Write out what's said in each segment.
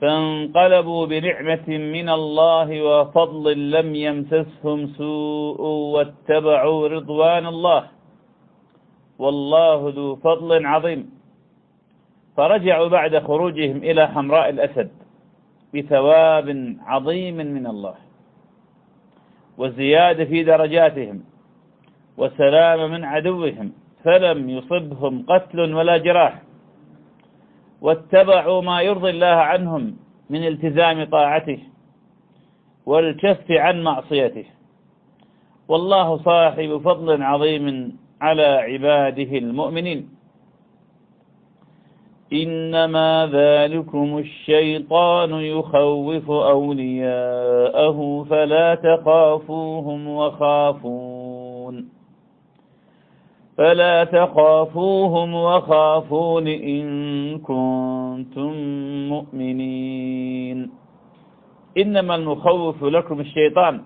فانقلبوا بنعمة من الله وفضل لم يمسسهم سوء واتبعوا رضوان الله. والله ذو فضل عظيم. فرجعوا بعد خروجهم إلى حمراء الأسد بثواب عظيم من الله. وزيادة في درجاتهم وسلام من عدوهم فلم يصبهم قتل ولا جراح. واتبعوا ما يرضي الله عنهم من التزام طاعته والكف عن معصيته. والله صاحب فضل عظيم على عباده المؤمنين. إنما ذلكم الشيطان يخوف أولياءه فلا تخافوهم وخافون فلا تخافوهم وخافون إن كنتم مؤمنين. إنما المخوف لكم الشيطان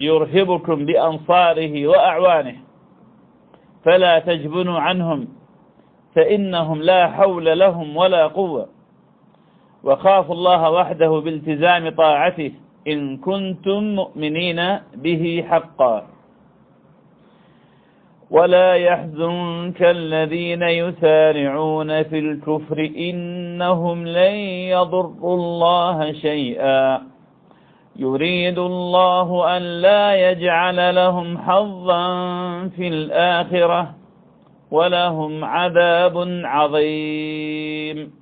يرهبكم بأنصاره وأعوانه فلا تجبنوا عنهم فإنهم لا حول لهم ولا قوة. وخافوا الله وحده بالتزام طاعته إن كنتم مؤمنين به حقا. ولا يحزنك الذين يسارعون في الكفر إنهم لن يضروا الله شيئا. يريد الله أن لا يجعل لهم حظا في الآخرة ولهم عذاب عظيم.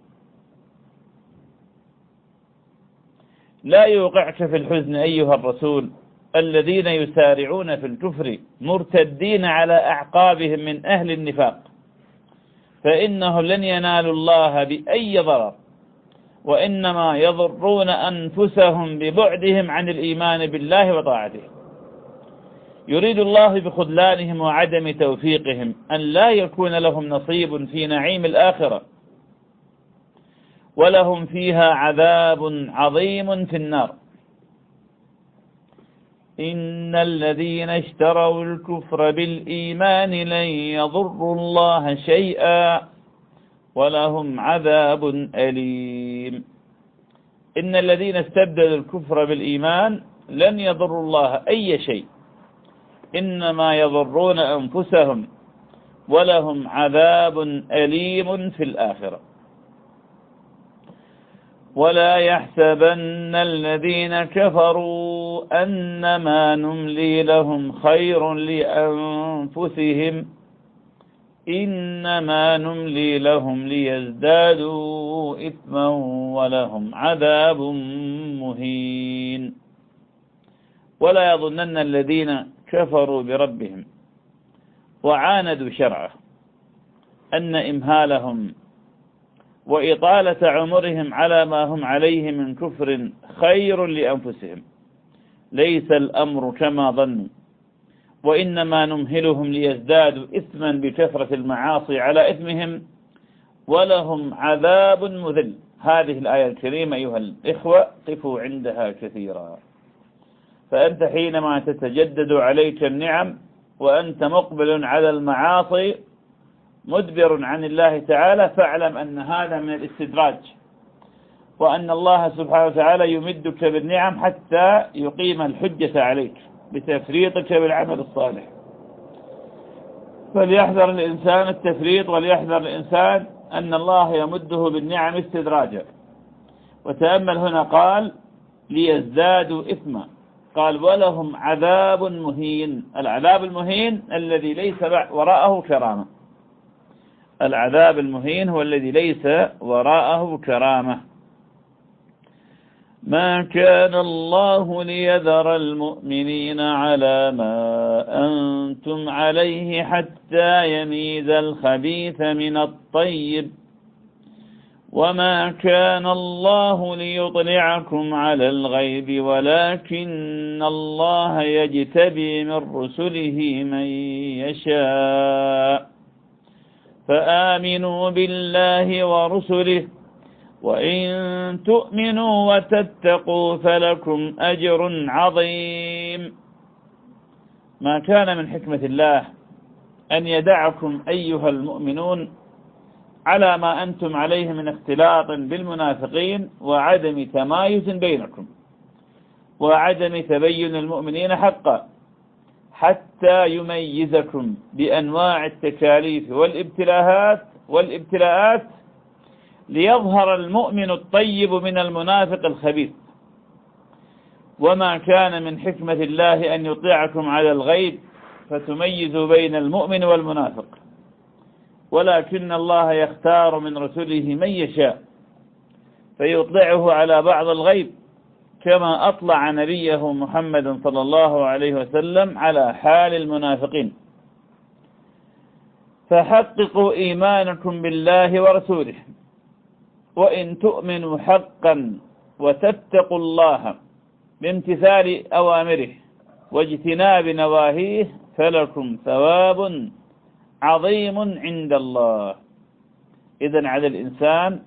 لا يوقعك في الحزن أيها الرسول. الذين يسارعون في الكفر مرتدين على أعقابهم من أهل النفاق. فإنهم لن ينالوا الله بأي ضرر وإنما يضرون أنفسهم ببعدهم عن الإيمان بالله وطاعته. يريد الله بخذلانهم وعدم توفيقهم أن لا يكون لهم نصيب في نعيم الآخرة ولهم فيها عذاب عظيم في النار. إن الذين اشتروا الكفر بالإيمان لن يضروا الله شيئا ولهم عذاب أليم. إن الذين استبدلوا الكفر بالإيمان لن يضروا الله أي شيء. إنما يضرون أنفسهم ولهم عذاب أليم في الآخرة. ولا يحسبن الذين كفروا أنما نملي لهم خير لأنفسهم إنما نملي لهم ليزدادوا إثما ولهم عذاب مهين ولا يظنن الذين كفروا بربهم وعاندوا شرعه أن إمهالهم وإطالة عمرهم على ما هم عليه من كفر خير لأنفسهم. ليس الأمر كما ظنوا. وإنما نمهلهم ليزدادوا إثما بكثرة المعاصي على إثمهم. ولهم عذاب مذل. هذه الآية الكريمة أيها الإخوة قفوا عندها كثيرا. فأنت حينما تتجدد عليك النعم وأنت مقبل على المعاصي مدبر عن الله تعالى فاعلم أن هذا من الاستدراج. وأن الله سبحانه وتعالى يمدك بالنعم حتى يقيم الحجة عليك بتفريطك بالعمل الصالح. فليحذر الإنسان التفريط وليحذر الإنسان أن الله يمده بالنعم استدراجا. وتأمل هنا قال ليزدادوا إثما. قال ولهم عذاب مهين. العذاب المهين الذي ليس وراءه كرامة. العذاب المهين هو الذي ليس وراءه كرامة. ما كان الله ليذر المؤمنين على ما أنتم عليه حتى يميز الخبيث من الطيب. وما كان الله ليطلعكم على الغيب ولكن الله يجتبي من رسله من يشاء. فآمنوا بالله ورسله وإن تؤمنوا وتتقوا فلكم أجر عظيم. ما كان من حكمة الله أن يدعكم أيها المؤمنون على ما أنتم عليه من اختلاط بالمنافقين وعدم تمايز بينكم وعدم تبين المؤمنين حقا. حتى يميزكم بأنواع التكاليف والابتلاءات والابتلاءات ليظهر المؤمن الطيب من المنافق الخبيث. وما كان من حكمة الله أن يطيعكم على الغيب فتميزوا بين المؤمن والمنافق. ولكن الله يختار من رسله من يشاء فيطلعه على بعض الغيب. كما أطلع نبيه محمد صلى الله عليه وسلم على حال المنافقين. فحققوا إيمانكم بالله ورسوله وإن تؤمنوا حقا وتتقوا الله بامتثال أوامره واجتناب نواهيه فلكم ثواب عظيم عند الله. إذا على الإنسان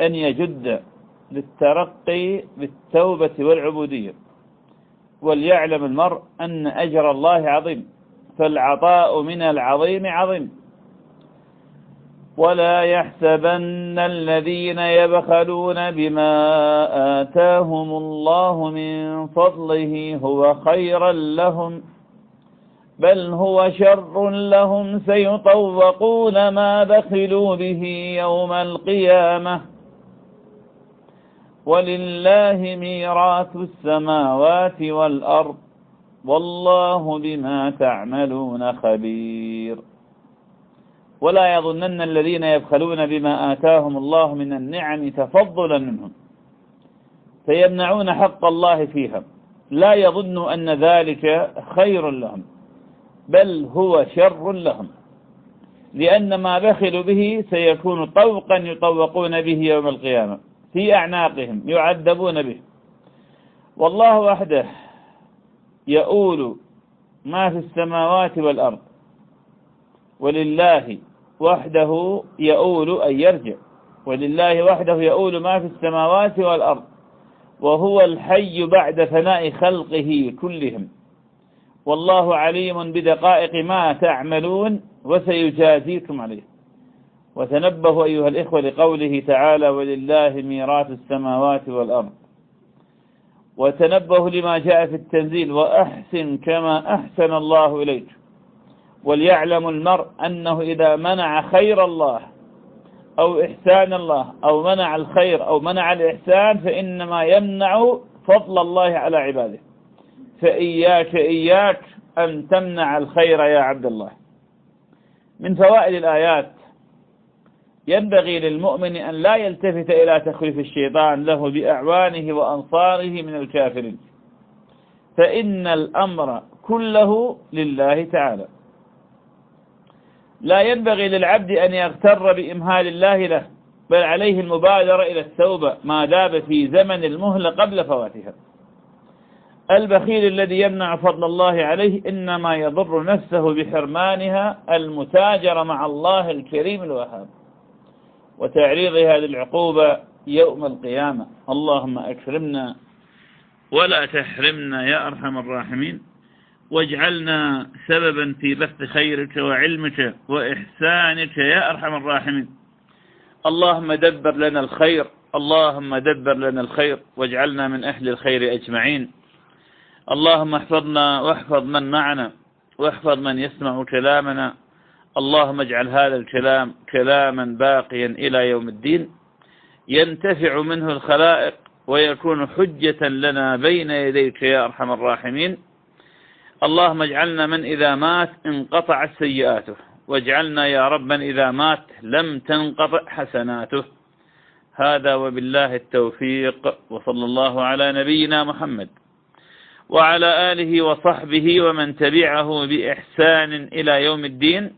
أن يجد للترقي بالتوبة والعبودية. وليعلم المرء أن أجر الله عظيم فالعطاء من العظيم عظيم. ولا يحسبن الذين يبخلون بما آتاهم الله من فضله هو خيرا لهم بل هو شر لهم سيطوقون ما بخلوا به يوم القيامة. ولله ميراث السماوات والأرض والله بما تعملون خبير. ولا يظنن الذين يبخلون بما آتاهم الله من النعم تفضلا منهم. فيمنعون حق الله فيها. لا يظن أن ذلك خير لهم بل هو شر لهم. لأن ما بخلوا به سيكون طوقا يطوقون به يوم القيامة. في أعناقهم يعذبون به. والله وحده يؤول ما في السماوات والأرض ولله وحده يؤول أن يرجع ولله وحده يؤول ما في السماوات والأرض وهو الحي بعد فناء خلقه كلهم. والله عليم بدقائق ما تعملون وسيجازيكم عليه. وتنبهوا أيها الإخوة لقوله تعالى ولله ميراث السماوات والأرض. وتنبهوا لما جاء في التنزيل وأحسن كما أحسن الله إليك. وليعلم المرء أنه إذا منع خير الله أو إحسان الله أو منع الخير أو منع الإحسان فإنما يمنع فضل الله على عباده. فإياك إياك أن تمنع الخير يا عبد الله. من فوائد الآيات ينبغي للمؤمن أن لا يلتفت إلى تخويف الشيطان له بأعوانه وأنصاره من الكافرين. فإن الأمر كله لله تعالى. لا ينبغي للعبد أن يغتر بإمهال الله له بل عليه المبادرة إلى التوبة ما داب في زمن المهلة قبل فواتها. البخيل الذي يمنع فضل الله عليه إنما يضر نفسه بحرمانها المتاجر مع الله الكريم الوهاب. وتعريض هذه العقوبة يوم القيامة. اللهم أكرمنا ولا تحرمنا يا أرحم الراحمين. واجعلنا سببا في بث خيرك وعلمك وإحسانك يا أرحم الراحمين. اللهم دبر لنا الخير اللهم دبر لنا الخير واجعلنا من أهل الخير أجمعين. اللهم احفظنا واحفظ من معنا واحفظ من يسمع كلامنا. اللهم اجعل هذا الكلام كلاما باقيا إلى يوم الدين ينتفع منه الخلائق ويكون حجة لنا بين يديك يا أرحم الراحمين. اللهم اجعلنا من إذا مات انقطعت سيئاته واجعلنا يا رب من إذا مات لم تنقطع حسناته. هذا وبالله التوفيق وصلى الله على نبينا محمد وعلى آله وصحبه ومن تبعه بإحسان إلى يوم الدين.